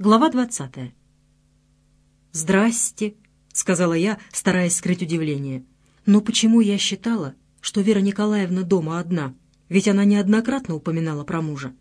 Глава двадцатая. «Здрасте», — сказала я, стараясь скрыть удивление. «Но почему я считала, что Вера Николаевна дома одна? Ведь она неоднократно упоминала про мужа».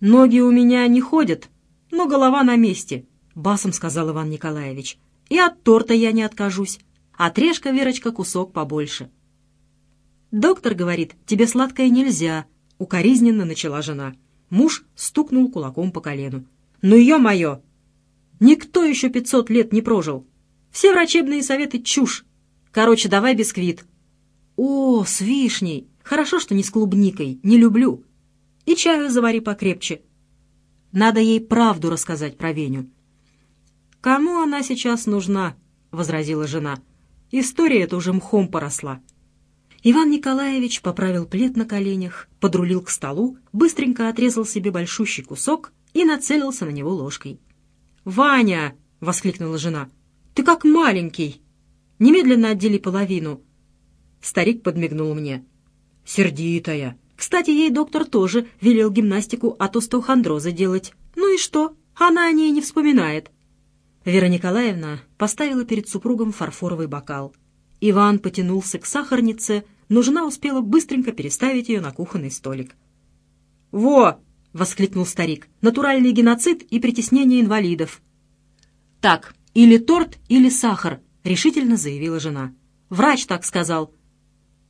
«Ноги у меня не ходят, но голова на месте», — басом сказал Иван Николаевич. «И от торта я не откажусь. Отрежь-ка, Верочка, кусок побольше». «Доктор говорит, тебе сладкое нельзя», — укоризненно начала жена. Муж стукнул кулаком по колену. Ну, ё-моё! Никто еще пятьсот лет не прожил. Все врачебные советы — чушь. Короче, давай бисквит. О, с вишней. Хорошо, что не с клубникой. Не люблю. И чаю завари покрепче. Надо ей правду рассказать про Веню. «Кому она сейчас нужна?» — возразила жена. «История эта уже мхом поросла». Иван Николаевич поправил плед на коленях, подрулил к столу, быстренько отрезал себе большущий кусок и нацелился на него ложкой. «Ваня!» — воскликнула жена. «Ты как маленький! Немедленно отдели половину!» Старик подмигнул мне. «Сердитая! Кстати, ей доктор тоже велел гимнастику от остеохондроза делать. Ну и что? Она о ней не вспоминает». Вера Николаевна поставила перед супругом фарфоровый бокал. Иван потянулся к сахарнице, но жена успела быстренько переставить ее на кухонный столик. «Во!» — воскликнул старик. «Натуральный геноцид и притеснение инвалидов». «Так, или торт, или сахар», — решительно заявила жена. «Врач так сказал».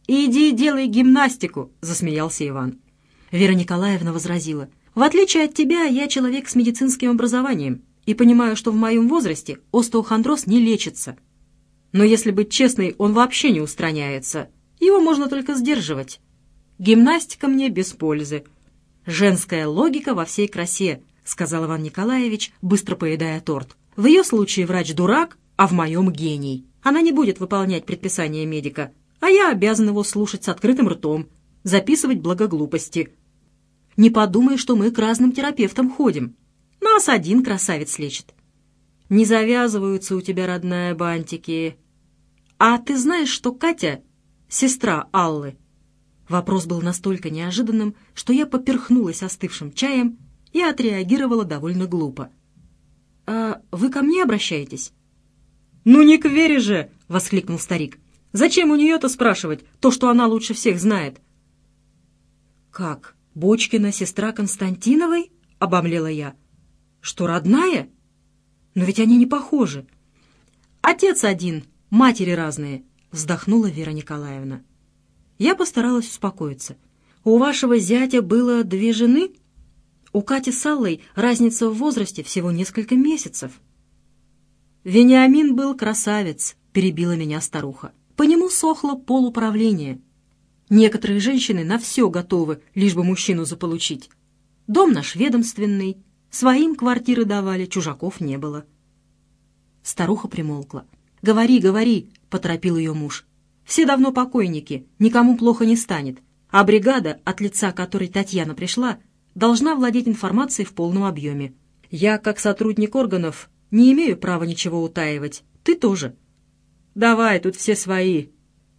«Иди делай гимнастику», — засмеялся Иван. Вера Николаевна возразила. «В отличие от тебя, я человек с медицинским образованием и понимаю, что в моем возрасте остеохондроз не лечится. Но если быть честной, он вообще не устраняется. Его можно только сдерживать. Гимнастика мне без пользы. «Женская логика во всей красе», — сказал Иван Николаевич, быстро поедая торт. «В ее случае врач дурак, а в моем гений. Она не будет выполнять предписания медика, а я обязан его слушать с открытым ртом, записывать благоглупости. Не подумай, что мы к разным терапевтам ходим. Нас один красавец лечит. Не завязываются у тебя, родная, бантики. А ты знаешь, что Катя — сестра Аллы?» Вопрос был настолько неожиданным, что я поперхнулась остывшим чаем и отреагировала довольно глупо. «А вы ко мне обращаетесь?» «Ну не к Вере же!» — воскликнул старик. «Зачем у нее-то спрашивать то, что она лучше всех знает?» «Как? Бочкина сестра Константиновой?» — обомлела я. «Что, родная? Но ведь они не похожи». «Отец один, матери разные», — вздохнула Вера Николаевна. Я постаралась успокоиться. «У вашего зятя было две жены?» «У Кати с Аллой разница в возрасте всего несколько месяцев». «Вениамин был красавец», — перебила меня старуха. «По нему сохло полуправление. Некоторые женщины на все готовы, лишь бы мужчину заполучить. Дом наш ведомственный, своим квартиры давали, чужаков не было». Старуха примолкла. «Говори, говори», — поторопил ее муж. Все давно покойники, никому плохо не станет, а бригада, от лица которой Татьяна пришла, должна владеть информацией в полном объеме. Я, как сотрудник органов, не имею права ничего утаивать. Ты тоже. Давай, тут все свои.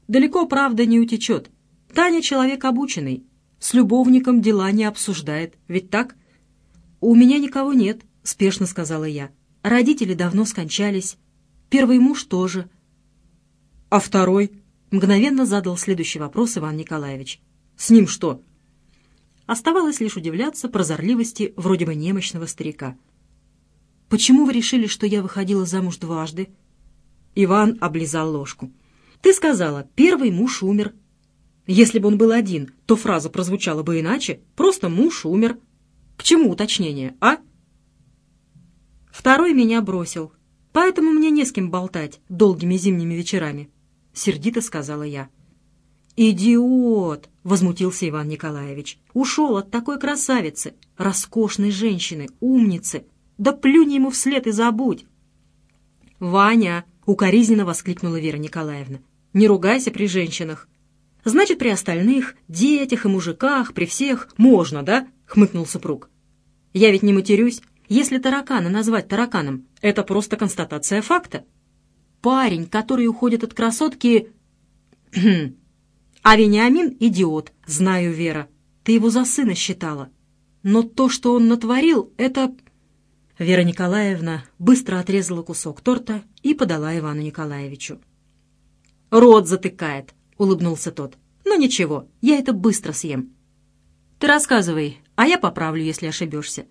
Далеко правда не утечет. Таня человек обученный. С любовником дела не обсуждает. Ведь так? У меня никого нет, спешно сказала я. Родители давно скончались. Первый муж тоже. А второй? Мгновенно задал следующий вопрос Иван Николаевич. «С ним что?» Оставалось лишь удивляться прозорливости вроде бы немощного старика. «Почему вы решили, что я выходила замуж дважды?» Иван облизал ложку. «Ты сказала, первый муж умер. Если бы он был один, то фраза прозвучала бы иначе. Просто муж умер. К чему уточнение, а?» Второй меня бросил, поэтому мне не с кем болтать долгими зимними вечерами. — сердито сказала я. «Идиот!» — возмутился Иван Николаевич. «Ушел от такой красавицы, роскошной женщины, умницы. Да плюнь ему вслед и забудь!» «Ваня!» — укоризненно воскликнула Вера Николаевна. «Не ругайся при женщинах!» «Значит, при остальных, детях и мужиках, при всех можно, да?» — хмыкнул супруг. «Я ведь не матерюсь. Если таракана назвать тараканом, это просто констатация факта парень, который уходит от красотки... а Вениамин — идиот, знаю, Вера. Ты его за сына считала. Но то, что он натворил, это... Вера Николаевна быстро отрезала кусок торта и подала Ивану Николаевичу. «Рот затыкает», — улыбнулся тот. «Но ничего, я это быстро съем». «Ты рассказывай, а я поправлю, если ошибешься».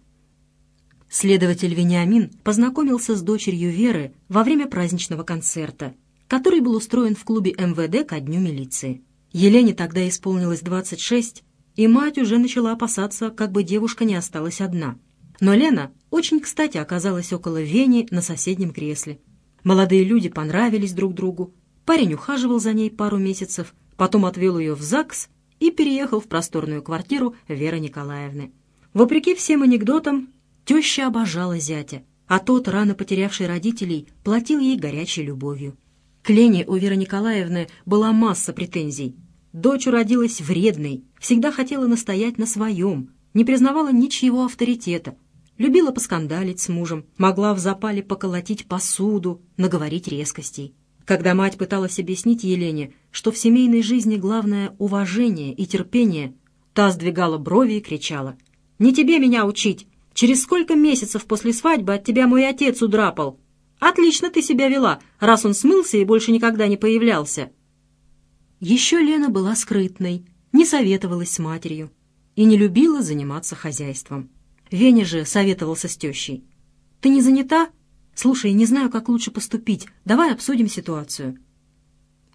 Следователь Вениамин познакомился с дочерью Веры во время праздничного концерта, который был устроен в клубе МВД ко дню милиции. Елене тогда исполнилось 26, и мать уже начала опасаться, как бы девушка не осталась одна. Но Лена очень кстати оказалась около Вени на соседнем кресле. Молодые люди понравились друг другу. Парень ухаживал за ней пару месяцев, потом отвел ее в ЗАГС и переехал в просторную квартиру Веры Николаевны. Вопреки всем анекдотам, Теща обожала зятя, а тот, рано потерявший родителей, платил ей горячей любовью. К Лене у Веры Николаевны была масса претензий. Дочь уродилась вредной, всегда хотела настоять на своем, не признавала ничьего авторитета, любила поскандалить с мужем, могла в запале поколотить посуду, наговорить резкостей. Когда мать пыталась объяснить Елене, что в семейной жизни главное уважение и терпение, та сдвигала брови и кричала «Не тебе меня учить! Через сколько месяцев после свадьбы от тебя мой отец удрапал? Отлично ты себя вела, раз он смылся и больше никогда не появлялся». Еще Лена была скрытной, не советовалась с матерью и не любила заниматься хозяйством. Веня же советовался с тещей. «Ты не занята? Слушай, не знаю, как лучше поступить. Давай обсудим ситуацию».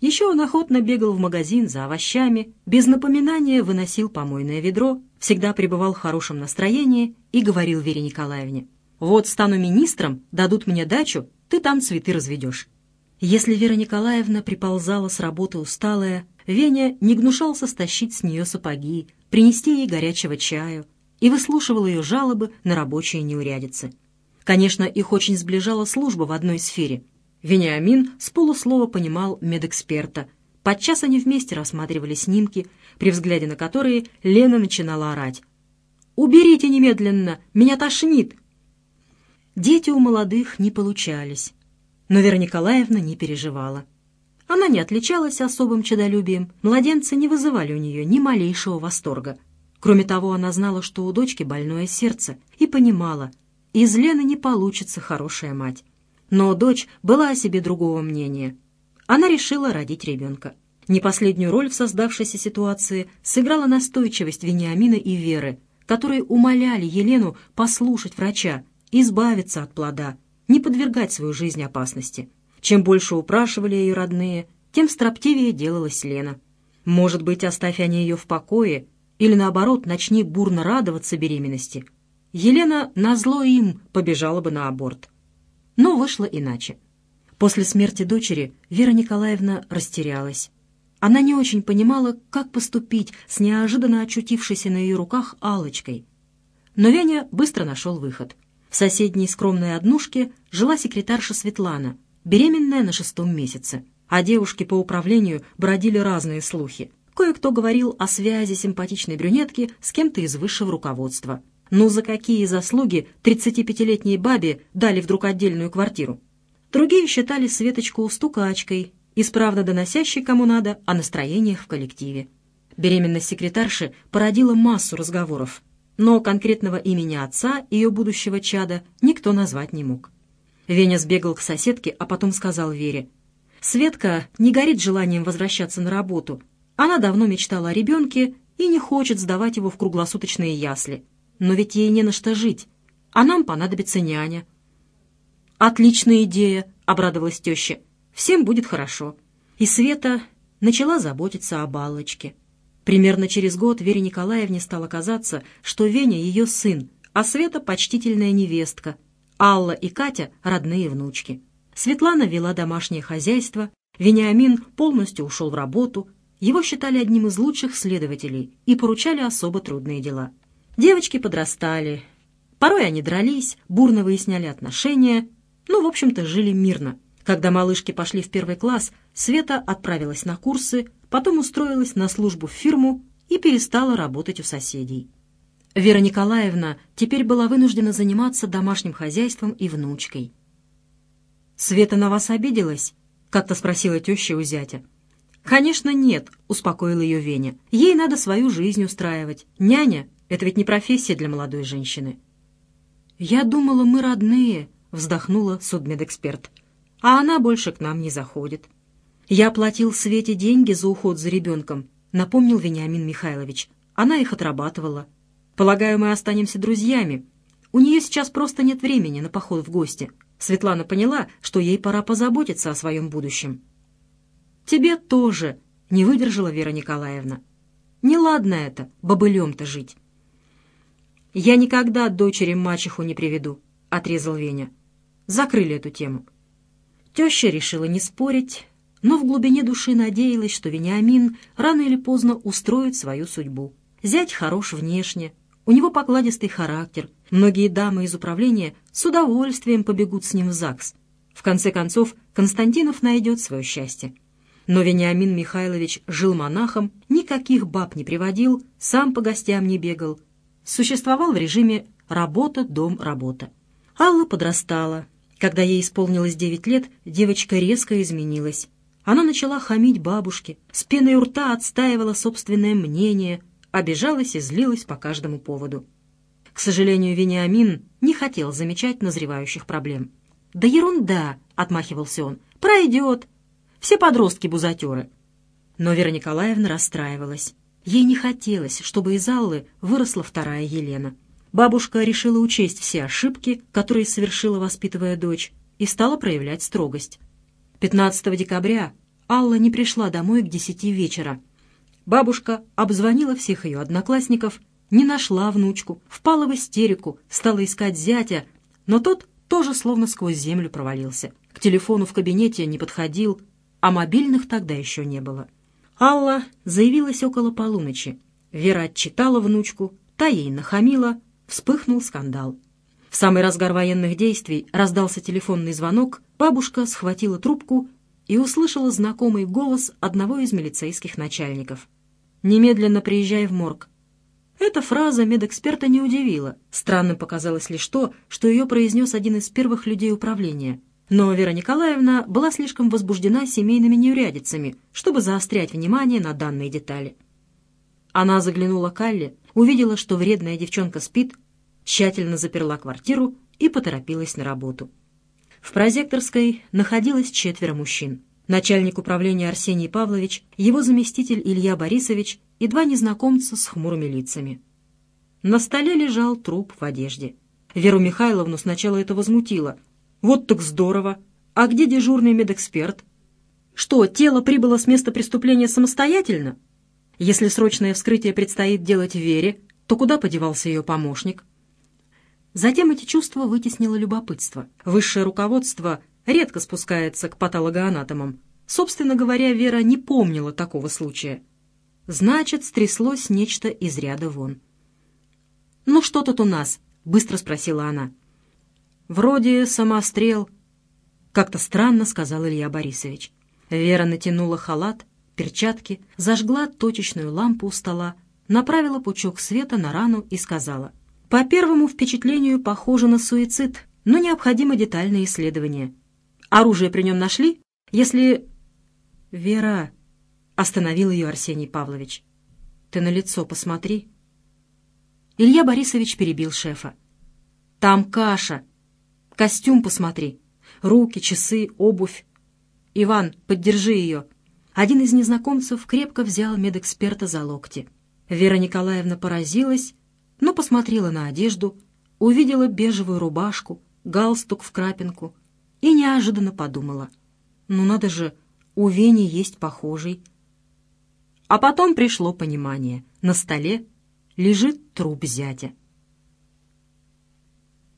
Еще он охотно бегал в магазин за овощами, без напоминания выносил помойное ведро, всегда пребывал в хорошем настроении и говорил Вере Николаевне, «Вот стану министром, дадут мне дачу, ты там цветы разведешь». Если Вера Николаевна приползала с работы усталая, Веня не гнушался стащить с нее сапоги, принести ей горячего чаю и выслушивал ее жалобы на рабочие неурядицы. Конечно, их очень сближала служба в одной сфере — Вениамин с полуслова понимал медэксперта. Подчас они вместе рассматривали снимки, при взгляде на которые Лена начинала орать. «Уберите немедленно! Меня тошнит!» Дети у молодых не получались, но Вера Николаевна не переживала. Она не отличалась особым чадолюбием, младенцы не вызывали у нее ни малейшего восторга. Кроме того, она знала, что у дочки больное сердце, и понимала, из Лены не получится хорошая мать. Но дочь была о себе другого мнения. Она решила родить ребенка. Не последнюю роль в создавшейся ситуации сыграла настойчивость Вениамина и Веры, которые умоляли Елену послушать врача, избавиться от плода, не подвергать свою жизнь опасности. Чем больше упрашивали ее родные, тем строптивее делалась Лена. Может быть, оставь они ее в покое, или наоборот, начни бурно радоваться беременности. Елена, назло им, побежала бы на аборт. Но вышло иначе. После смерти дочери Вера Николаевна растерялась. Она не очень понимала, как поступить с неожиданно очутившейся на ее руках алочкой Но Веня быстро нашел выход. В соседней скромной однушке жила секретарша Светлана, беременная на шестом месяце. О девушке по управлению бродили разные слухи. Кое-кто говорил о связи симпатичной брюнетки с кем-то из высшего руководства. Ну за какие заслуги 35-летней бабе дали вдруг отдельную квартиру? Другие считали Светочку стукачкой, исправно доносящей кому надо о настроениях в коллективе. Беременность секретарши породила массу разговоров, но конкретного имени отца ее будущего чада никто назвать не мог. Веня сбегал к соседке, а потом сказал Вере, «Светка не горит желанием возвращаться на работу. Она давно мечтала о ребенке и не хочет сдавать его в круглосуточные ясли но ведь ей не на что жить, а нам понадобится няня». «Отличная идея», — обрадовалась теща. «Всем будет хорошо». И Света начала заботиться об Аллочке. Примерно через год Вере Николаевне стало казаться, что Веня — ее сын, а Света — почтительная невестка. Алла и Катя — родные внучки. Светлана вела домашнее хозяйство, Вениамин полностью ушел в работу, его считали одним из лучших следователей и поручали особо трудные дела. Девочки подрастали. Порой они дрались, бурно выясняли отношения, ну, в общем-то, жили мирно. Когда малышки пошли в первый класс, Света отправилась на курсы, потом устроилась на службу в фирму и перестала работать у соседей. Вера Николаевна теперь была вынуждена заниматься домашним хозяйством и внучкой. «Света на вас обиделась?» — как-то спросила теща у зятя. «Конечно, нет», — успокоил ее Веня. «Ей надо свою жизнь устраивать. Няня это ведь не профессия для молодой женщины. «Я думала, мы родные», — вздохнула судмедэксперт. «А она больше к нам не заходит». «Я платил Свете деньги за уход за ребенком», — напомнил Вениамин Михайлович. «Она их отрабатывала. Полагаю, мы останемся друзьями. У нее сейчас просто нет времени на поход в гости. Светлана поняла, что ей пора позаботиться о своем будущем». «Тебе тоже», — не выдержала Вера Николаевна. «Неладно это, бобылем-то жить». «Я никогда дочери мачеху не приведу», — отрезал Веня. Закрыли эту тему. Теща решила не спорить, но в глубине души надеялась, что Вениамин рано или поздно устроит свою судьбу. Зять хорош внешне, у него покладистый характер. Многие дамы из управления с удовольствием побегут с ним в ЗАГС. В конце концов, Константинов найдет свое счастье. Но Вениамин Михайлович жил монахом, никаких баб не приводил, сам по гостям не бегал. Существовал в режиме «работа-дом-работа». Алла подрастала. Когда ей исполнилось девять лет, девочка резко изменилась. Она начала хамить бабушке, с пеной у рта отстаивала собственное мнение, обижалась и злилась по каждому поводу. К сожалению, Вениамин не хотел замечать назревающих проблем. «Да ерунда!» — отмахивался он. «Пройдет! Все подростки бузатеры. Но Вера Николаевна расстраивалась. Ей не хотелось, чтобы из Аллы выросла вторая Елена. Бабушка решила учесть все ошибки, которые совершила, воспитывая дочь, и стала проявлять строгость. 15 декабря Алла не пришла домой к десяти вечера. Бабушка обзвонила всех ее одноклассников, не нашла внучку, впала в истерику, стала искать зятя, но тот тоже словно сквозь землю провалился. К телефону в кабинете не подходил, а мобильных тогда еще не было. Алла заявилась около полуночи. Вера отчитала внучку, та ей нахамила, вспыхнул скандал. В самый разгар военных действий раздался телефонный звонок, бабушка схватила трубку и услышала знакомый голос одного из милицейских начальников. «Немедленно приезжай в морг». Эта фраза медэксперта не удивила. Странным показалось лишь то, что ее произнес один из первых людей управления — но Вера Николаевна была слишком возбуждена семейными неурядицами, чтобы заострять внимание на данные детали. Она заглянула к Алле, увидела, что вредная девчонка спит, тщательно заперла квартиру и поторопилась на работу. В прозекторской находилось четверо мужчин. Начальник управления Арсений Павлович, его заместитель Илья Борисович и два незнакомца с хмурыми лицами. На столе лежал труп в одежде. Веру Михайловну сначала это возмутило — вот так здорово. А где дежурный медэксперт? Что, тело прибыло с места преступления самостоятельно? Если срочное вскрытие предстоит делать Вере, то куда подевался ее помощник? Затем эти чувства вытеснило любопытство. Высшее руководство редко спускается к патологоанатомам. Собственно говоря, Вера не помнила такого случая. Значит, стряслось нечто из ряда вон. «Ну что тут у нас?» — быстро спросила она. «Вроде самострел», — как-то странно сказал Илья Борисович. Вера натянула халат, перчатки, зажгла точечную лампу у стола, направила пучок света на рану и сказала. «По первому впечатлению похоже на суицид, но необходимо детальное исследование. Оружие при нем нашли? Если...» «Вера...» — остановил ее Арсений Павлович. «Ты на лицо посмотри». Илья Борисович перебил шефа. «Там каша!» Костюм посмотри. Руки, часы, обувь. Иван, поддержи ее. Один из незнакомцев крепко взял медэксперта за локти. Вера Николаевна поразилась, но посмотрела на одежду, увидела бежевую рубашку, галстук в крапинку и неожиданно подумала. Ну надо же, у Вени есть похожий. А потом пришло понимание. На столе лежит труп зятя.